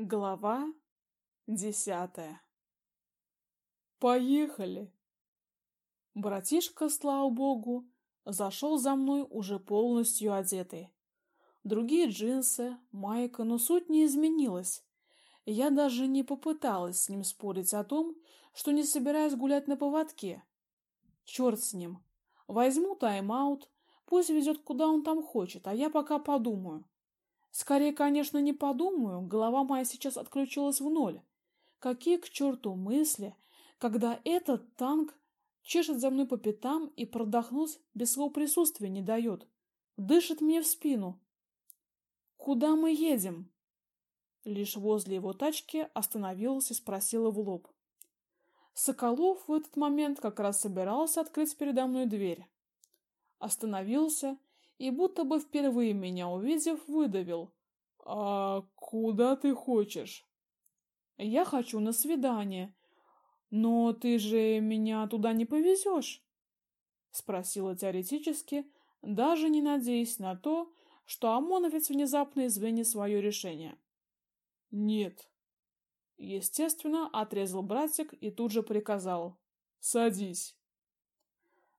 Глава десятая Поехали. Братишка, слава богу, зашел за мной уже полностью одетый. Другие джинсы, майка, но суть не изменилась. Я даже не попыталась с ним спорить о том, что не собираюсь гулять на поводке. Черт с ним. Возьму тайм-аут, пусть везет куда он там хочет, а я пока подумаю. Скорее, конечно, не подумаю, голова моя сейчас отключилась в ноль. Какие к черту мысли, когда этот танк чешет за мной по пятам и продохнуть без своего присутствия не дает. Дышит мне в спину. Куда мы едем? Лишь возле его тачки остановилась и спросила в лоб. Соколов в этот момент как раз собирался открыть передо мной дверь. Остановился и будто бы впервые меня увидев, выдавил: "А куда ты хочешь?" "Я хочу на свидание. Но ты же меня туда не повезешь?» — спросила теоретически, даже не надеясь на то, что ОМОНовец внезапно изменит свое решение. "Нет", естественно, отрезал братик и тут же приказал: "Садись".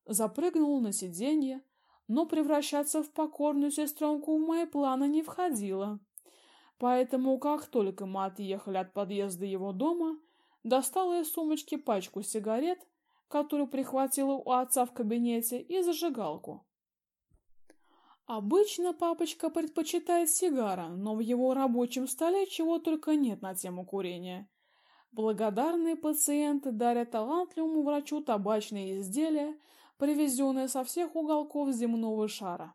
Запрыгнул на сиденье, но превращаться в покорную сестренку в мои планы не входило. Поэтому, как только мы отъехали от подъезда его дома, достала из сумочки пачку сигарет, которую прихватила у отца в кабинете, и зажигалку. Обычно папочка предпочитает сигара, но в его рабочем столе чего только нет на тему курения. Благодарные пациенты дарят талантливому врачу табачные изделия, привезенная со всех уголков земного шара.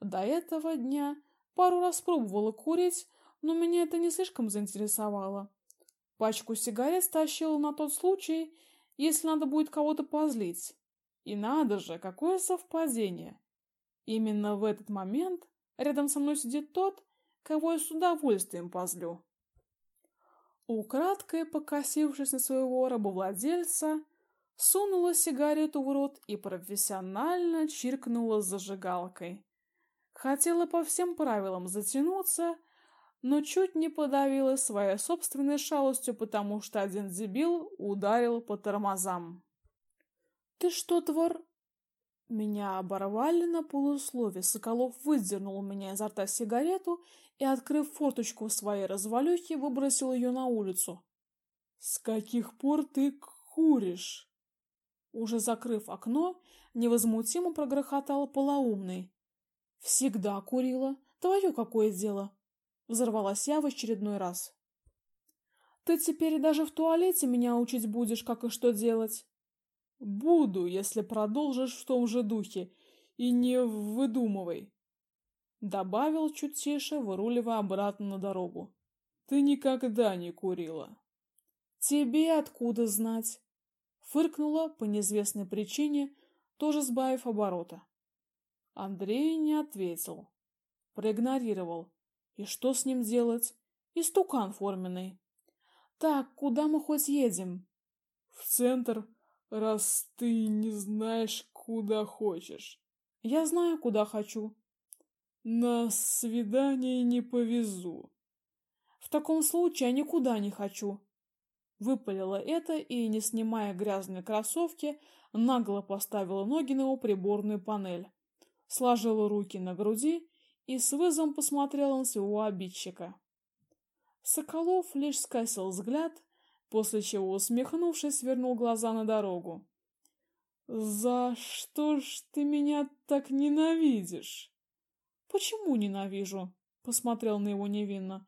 До этого дня пару раз пробовала курить, но меня это не слишком заинтересовало. Пачку сигарет стащила на тот случай, если надо будет кого-то позлить. И надо же, какое совпадение. Именно в этот момент рядом со мной сидит тот, кого я с удовольствием позлю. Украдкой покосившись на своего рабовладельца, сунула сигарету в рот и профессионально чиркнула зажигалкой. Хотела по всем правилам затянуться, но чуть не подавила своей собственной шалостью, потому что один дебил ударил по тормозам. Ты что, твор? Меня оборвали на полуслове. Соколов выдернул у меня изо рта сигарету и, открыв форточку в своей развалюхе, выбросил ее на улицу. С каких пор ты куришь? Уже закрыв окно, невозмутимо прогрохотал полоумный. Всегда курила. Твое какое дело? Взорвалась я в очередной раз. Ты теперь даже в туалете меня учить будешь, как и что делать. Буду, если продолжишь в том же духе и не выдумывай, добавил чуть тише, выруливая обратно на дорогу. Ты никогда не курила. Тебе откуда знать? Фыркнула по неизвестной причине, тоже сбавив оборота. Андрей не ответил, проигнорировал. И что с ним делать? Истукан форменный. Так, куда мы хоть едем? В центр, раз ты не знаешь, куда хочешь. Я знаю, куда хочу. На свидание не повезу. В таком случае я никуда не хочу. Выпалила это и, не снимая грязные кроссовки, нагло поставила ноги на его приборную панель, сложила руки на груди и с вызовом посмотрела на своего обидчика. Соколов лишь скосил взгляд, после чего, усмехнувшись, вернул глаза на дорогу. За что ж ты меня так ненавидишь? Почему ненавижу? посмотрел на его невинно.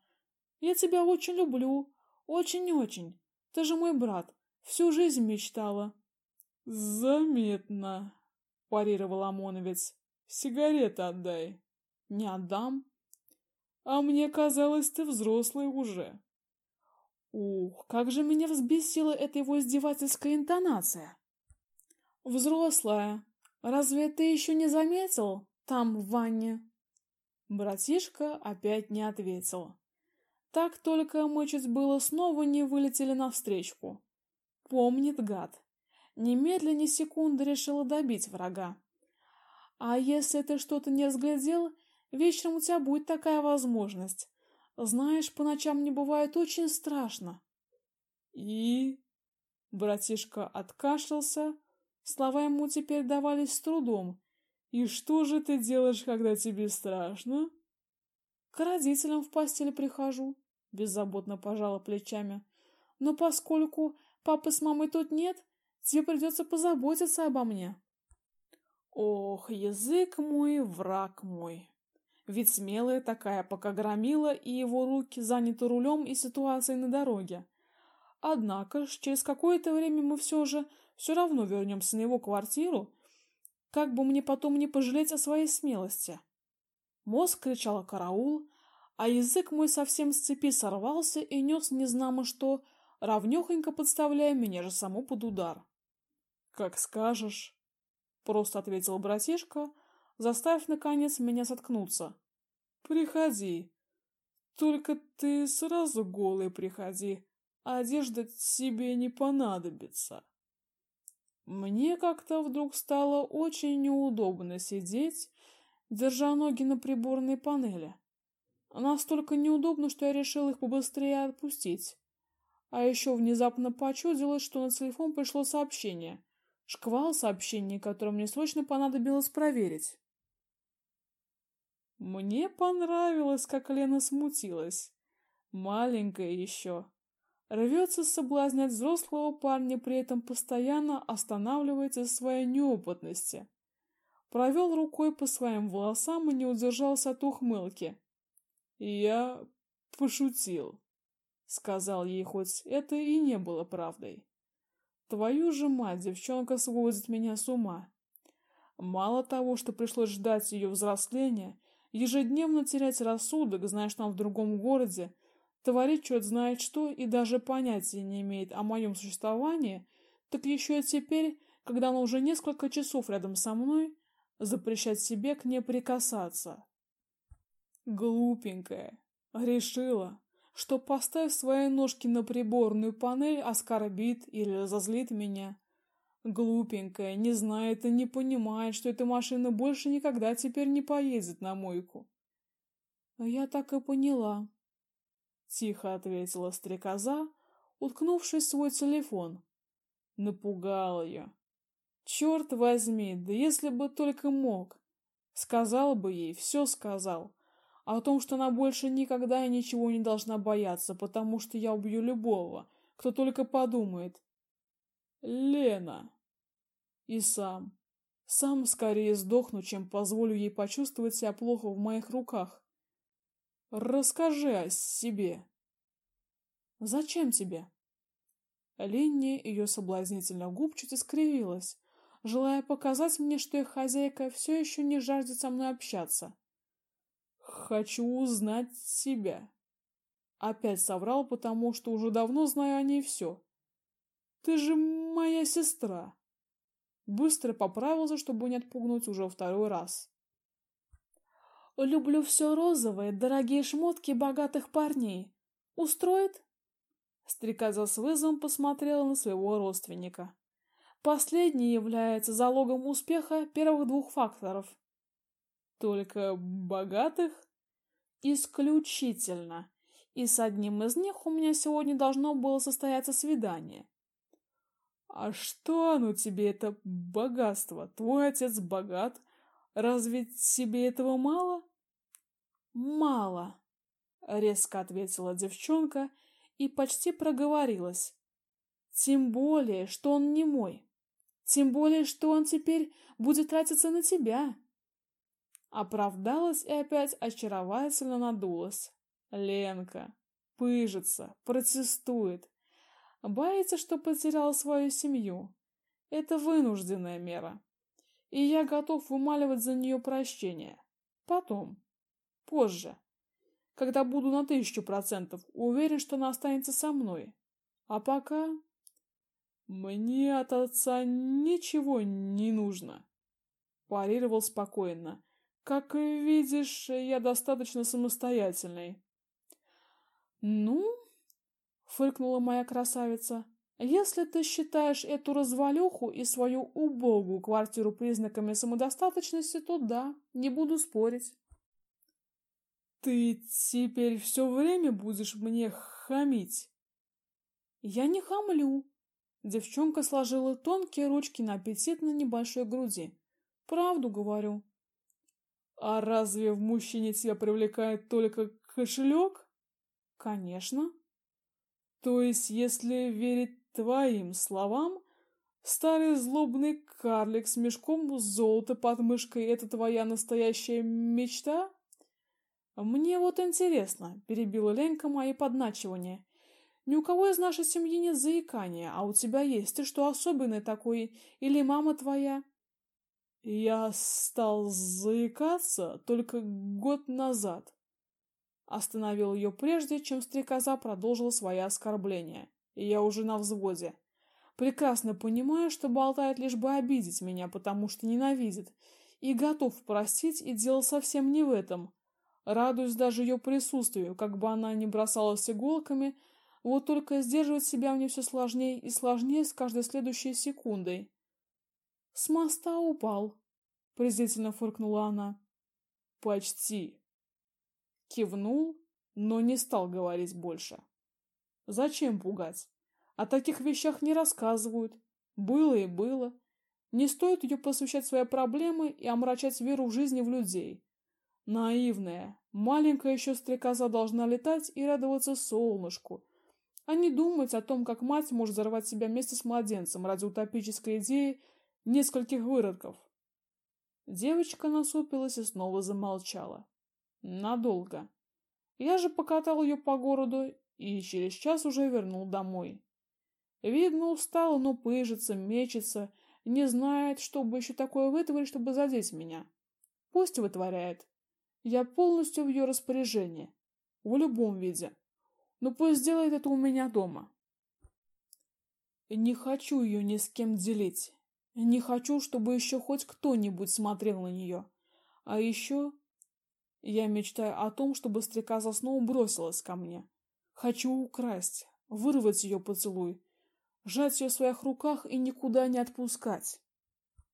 Я тебя очень люблю, очень-очень. Ты же мой брат. Всю жизнь мечтала. Заметно, парировал ОМОНовец. Сигареты отдай. Не отдам. А мне казалось, ты взрослый уже. Ух, как же меня взбесила эта его издевательская интонация. Взрослая. Разве ты еще не заметил там в ванне? Братишка опять не ответил. Так только мы чуть было снова не вылетели навстречу. Помнит гад. Немедленно ни секунды решила добить врага. А если ты что-то не разглядел, вечером у тебя будет такая возможность. Знаешь, по ночам мне бывает очень страшно. И братишка откашлялся, слова ему теперь давались с трудом. И что же ты делаешь, когда тебе страшно? К родителям в постель прихожу, беззаботно пожала плечами. Но поскольку папы с мамой тут нет, тебе придется позаботиться обо мне. Ох, язык мой, враг мой. Ведь смелая такая, пока громила, и его руки заняты рулем и ситуацией на дороге. Однако ж, через какое-то время мы все же все равно вернемся на его квартиру, как бы мне потом не пожалеть о своей смелости. Мозг кричал «караул», а язык мой совсем с цепи сорвался и нес незнамо что, равнёхонько подставляя меня же саму под удар. «Как скажешь», — просто ответил братишка, заставив, наконец, меня соткнуться. «Приходи. Только ты сразу голый приходи, одежда тебе не понадобится». Мне как-то вдруг стало очень неудобно сидеть, держа ноги на приборной панели. Настолько неудобно, что я решил их побыстрее отпустить. А еще внезапно почудилось, что на телефон пришло сообщение. Шквал сообщений, которое мне срочно понадобилось проверить. Мне понравилось, как Лена смутилась. Маленькая еще. Рвется соблазнять взрослого парня, при этом постоянно останавливается в своей неопытности. Провел рукой по своим волосам и не удержался от ухмылки. Я пошутил, сказал ей, хоть это и не было правдой. Твою же мать, девчонка сводит меня с ума. Мало того, что пришлось ждать ее взросления, ежедневно терять рассудок, зная, что она в другом городе, творит черт знает что и даже понятия не имеет о моем существовании, так еще и теперь, когда она уже несколько часов рядом со мной, запрещать себе к ней прикасаться. Глупенькая, решила, что поставив свои ножки на приборную панель, оскорбит или разозлит меня. Глупенькая, не знает и не понимает, что эта машина больше никогда теперь не поедет на мойку. Я так и поняла, тихо ответила стрекоза, уткнувшись в свой телефон. Напугал ее. Черт возьми, да если бы только мог, сказал бы ей, все сказал. О том, что она больше никогда и ничего не должна бояться, потому что я убью любого, кто только подумает. Лена. И сам. Сам скорее сдохну, чем позволю ей почувствовать себя плохо в моих руках. Расскажи о себе. Зачем тебе? Ленни ее соблазнительно губ чуть искривилась, желая показать мне, что их хозяйка все еще не жаждет со мной общаться. Хочу узнать себя. Опять соврал, потому что уже давно знаю о ней все. Ты же моя сестра. Быстро поправился, чтобы не отпугнуть уже второй раз. Люблю все розовое, дорогие шмотки богатых парней. Устроит? Стрекоза с вызовом посмотрела на своего родственника. Последний является залогом успеха первых двух факторов. Только богатых? Исключительно. И с одним из них у меня сегодня должно было состояться свидание. А что оно тебе это богатство? Твой отец богат, разве тебе этого мало? Мало, резко ответила девчонка и почти проговорилась. Тем более, что он не мой. Тем более, что он теперь будет тратиться на тебя. Оправдалась и опять очаровательно надулась. Ленка пыжится, протестует. Боится, что потерял свою семью. Это вынужденная мера. И я готов вымаливать за нее прощение. Потом. Позже. Когда буду на тысячу процентов уверен, что она останется со мной. А пока... Мне от отца ничего не нужно. Парировал спокойно. Как видишь, я достаточно самостоятельный. Ну, фыркнула моя красавица. Если ты считаешь эту развалюху и свою убогую квартиру признаками самодостаточности, то да, не буду спорить. Ты теперь все время будешь мне хамить? Я не хамлю. Девчонка сложила тонкие ручки на аппетитно небольшой груди. Правду говорю. А разве в мужчине тебя привлекает только кошелек? Конечно. То есть, если верить твоим словам, старый злобный карлик с мешком золота под мышкой — это твоя настоящая мечта? Мне вот интересно, перебила Ленька мои подначивания. Ни у кого из нашей семьи нет заикания, а у тебя есть. Ты что особенный такой? Или мама твоя? Я стал заикаться только год назад. Остановил ее прежде, чем стрекоза продолжила свои оскорбления. И я уже на взводе. Прекрасно понимаю, что болтает лишь бы обидеть меня, потому что ненавидит. И готов простить, и дело совсем не в этом. Радуюсь даже ее присутствию, как бы она ни бросалась иголками, вот только сдерживать себя мне все сложнее и сложнее с каждой следующей секундой. С моста упал, презрительно фыркнула она. Почти. Кивнул, но не стал говорить больше. Зачем пугать? О таких вещах не рассказывают. Было и было. Не стоит ее посвящать свои проблемы и омрачать веру в жизни в людей. Наивная, маленькая еще стрекоза должна летать и радоваться солнышку, а не думать о том, как мать может взорвать себя вместе с младенцем ради утопической идеи нескольких выродков. Девочка насупилась и снова замолчала. Надолго. Я же покатал ее по городу и через час уже вернул домой. Видно, устала, но пыжится, мечется, не знает, что бы еще такое вытворить, чтобы задеть меня. Пусть вытворяет. Я полностью в ее распоряжении. В любом виде. Но пусть сделает это у меня дома. Не хочу ее ни с кем делить. Не хочу, чтобы еще хоть кто-нибудь смотрел на нее. А еще я мечтаю о том, чтобы стрекоза снова бросилась ко мне. Хочу украсть, вырвать ее поцелуй, сжать ее в своих руках и никуда не отпускать.